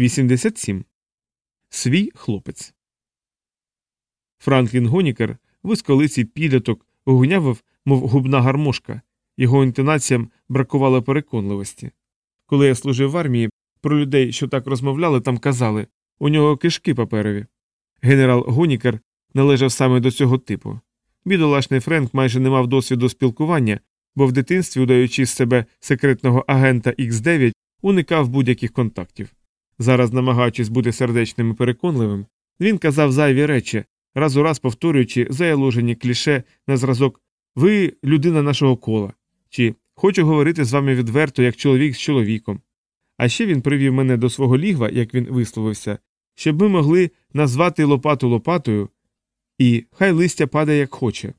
87. Свій хлопець. Франклін Гонікер, висколиций підліток, гугнявив, мов губна гармошка. Його інтонаціям бракувало переконливості. Коли я служив в армії, про людей, що так розмовляли, там казали у нього кишки паперові. Генерал Гонікер належав саме до цього типу. Бідолашний Френк майже не мав досвіду спілкування, бо в дитинстві, удаючи з себе секретного агента Х9, уникав будь-яких контактів. Зараз, намагаючись бути сердечним і переконливим, він казав зайві речі, раз у раз повторюючи заяложені кліше на зразок Ви людина нашого кола чи Хочу говорити з вами відверто, як чоловік з чоловіком. А ще він привів мене до свого лігва, як він висловився, щоб ми могли назвати лопату лопатою, і хай листя падає як хоче.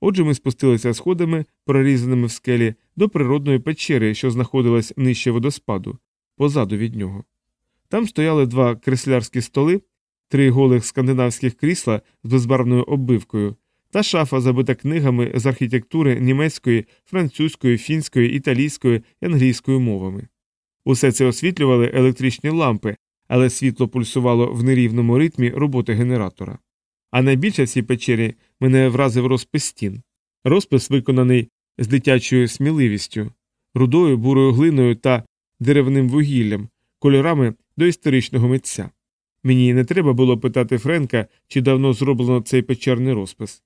Отже, ми спустилися сходами, прорізаними в скелі, до природної печери, що знаходилась нижче водоспаду, позаду від нього. Там стояли два креслярські столи, три голих скандинавських крісла з безбарвною оббивкою, та шафа забита книгами з архітектури німецької, французької, фінської, італійської і англійської мовами. Усе це освітлювали електричні лампи, але світло пульсувало в нерівному ритмі роботи генератора. А найбільше в цій печері мене вразив розпис стін. Розпис виконаний з дитячою сміливістю, рудою, бурою глиною та деревним вугіллям, кольорами до історичного митця. Мені не треба було питати Френка, чи давно зроблено цей печерний розпис.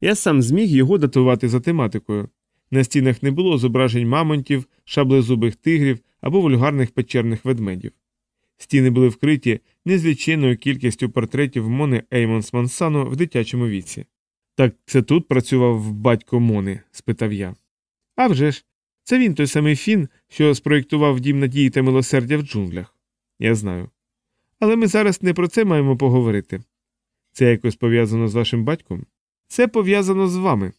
Я сам зміг його датувати за тематикою. На стінах не було зображень мамонтів, шаблезубих тигрів або вульгарних печерних ведмедів. Стіни були вкриті незліченою кількістю портретів Мони Еймонс Мансано в дитячому віці. Так це тут працював батько Мони? спитав я. «А вже ж, це він той самий фін, що спроєктував дім надії та милосердя в джунглях. Я знаю. Але ми зараз не про це маємо поговорити. Це якось пов'язано з вашим батьком? Це пов'язано з вами.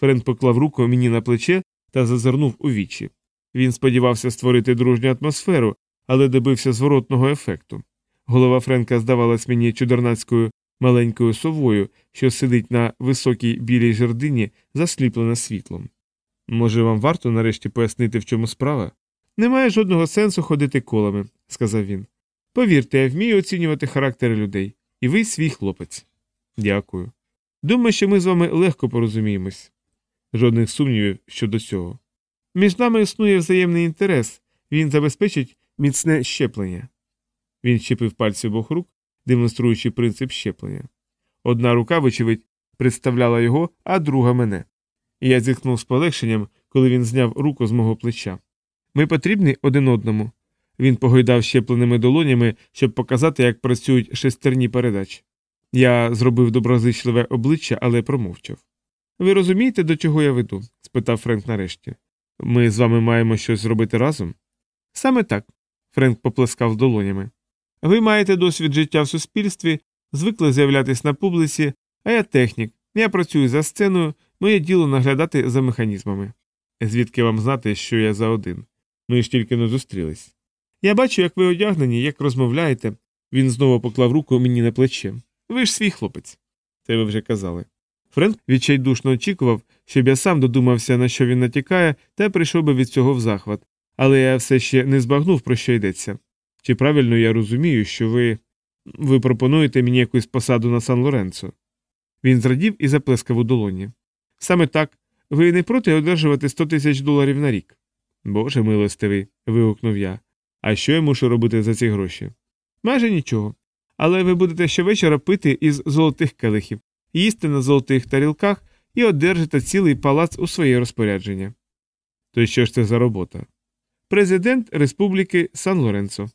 Френк поклав руку мені на плече та зазирнув у вічі. Він сподівався створити дружню атмосферу, але добився зворотного ефекту. Голова Френка здавалась мені чудернацькою маленькою совою, що сидить на високій білій жердині, засліплена світлом. Може, вам варто нарешті пояснити, в чому справа? Немає жодного сенсу ходити колами, сказав він. Повірте, я вмію оцінювати характери людей, і ви свій хлопець. Дякую. Думаю, що ми з вами легко порозуміємось. Жодних сумнівів щодо цього. Між нами існує взаємний інтерес, він забезпечить міцне щеплення. Він щепив пальці обох рук, демонструючи принцип щеплення. Одна рука, вочевидь, представляла його, а друга мене. Я зіткнув з полегшенням, коли він зняв руку з мого плеча. Ми потрібні один одному. Він погойдав щепленими долонями, щоб показати, як працюють шестерні передач. Я зробив доброзичливе обличчя, але промовчав. Ви розумієте, до чого я веду? спитав Френк нарешті. Ми з вами маємо щось зробити разом? Саме так. Френк поплескав долонями. Ви маєте досвід життя в суспільстві, звикли з'являтись на публіці, а я технік. Я працюю за сценою, моє діло наглядати за механізмами. Звідки вам знати, що я за один? Ми ж тільки не зустрілись. Я бачу, як ви одягнені, як розмовляєте. Він знову поклав руку мені на плече. Ви ж свій хлопець. Це ви вже казали. Френк відчайдушно очікував, щоб я сам додумався, на що він натякає, та прийшов би від цього в захват, але я все ще не збагнув, про що йдеться. Чи правильно я розумію, що ви Ви пропонуєте мені якусь посаду на Сан Лоренцо? Він зрадів і заплескав у долоні. Саме так, ви не проти одержувати 100 тисяч доларів на рік? Боже милостивий. вигукнув я. А що я мушу робити за ці гроші? Майже нічого. Але ви будете щовечора пити із золотих келихів, їсти на золотих тарілках і одержите цілий палац у своє розпорядження. То що ж це за робота? Президент Республіки Сан Лоренцо.